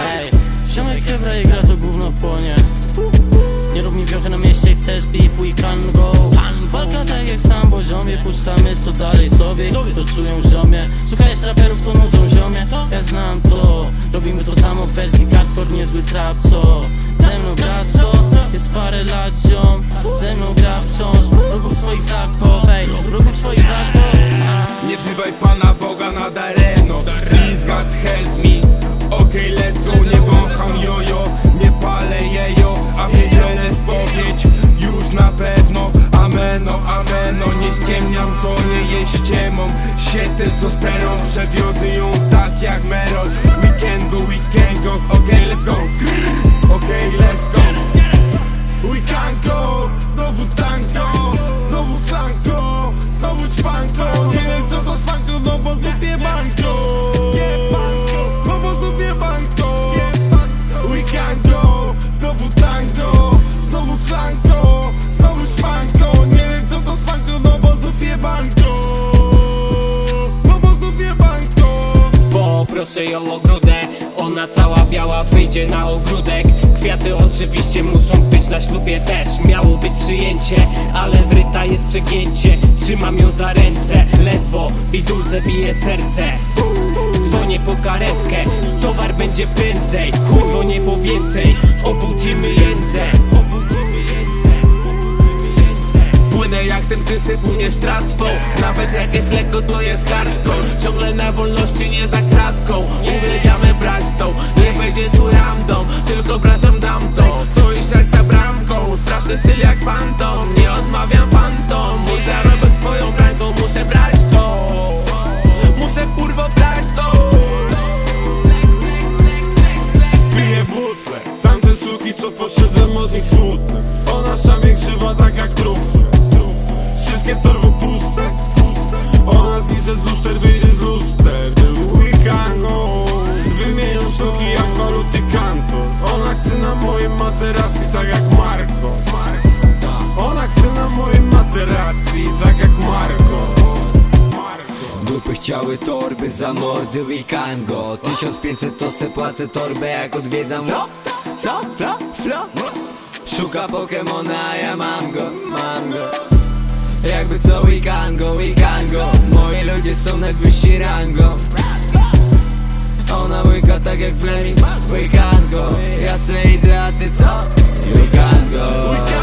Ej, ziomek kebra i gra to gówno płonie. Nie rób mi wiochy na mieście, chcesz beef, we can go. Walka tak jak sam, bo ziomie Puszczamy to dalej sobie, to czują ziomie. Słuchajesz raperów, co nudzą ziomie. Ja znam to, robimy to samo w wersji hardcore Niezły trap, co? Ze mną gra, co? Wzywaj Pana Boga na dareno Please God help me. Okej, let's go, nie wącham jojo Nie palę jejo, a niedzielę spowiedź Już na pewno, ameno, ameno. Nie ściemniam, to nie jest ściemą. Się testosteron, przewiozę ją tak jak Merol Poproszę ją o grudę Ona cała biała wyjdzie na ogródek. Kwiaty oczywiście muszą być na ślubie też. Miało być przyjęcie, ale zryta jest przegięcie. Trzymam ją za ręce, ledwo Bidulce bije serce. Dzwonię po karetkę, towar będzie prędzej. Chuj dzwonię po więcej, obudzimy jędzę płyniesz tratwą Nawet jak jest lekko, to jest hardcore. Ciągle na wolności, nie za kratką. Uwielbiamy brać tą, nie będzie tu ramdą Tylko braciom dam to. Stoisz jak za bramką Straszny styl jak fantom. Nie odmawiam fantom Mój zarobek twoją bramką Muszę brać to. Muszę kurwo brać to. Piję butle Tamte suki co poszedłem od nich Ona szamie trufle Wszystkie torby puste. Ona zniszczy z luster, wyjdzie z luster. Był weekango Wymienią sztuki jak waluty kanto. Ona chce na mojej materacji tak jak Marko. Ona chce na mojej materacji tak jak Marko. Dupy chciały torby za mordy weekango. 1500 to se płacę torbę jak odwiedzam. Co? Co? Flo? Flo? Szuka Pokemona, a ja mam go, mam go Jakby co weekango, weekango Moi ludzie są najwyżsi rango Ona łyka tak jak Fleming. Weekango Ja se idę, a ty co? Weekango Weekango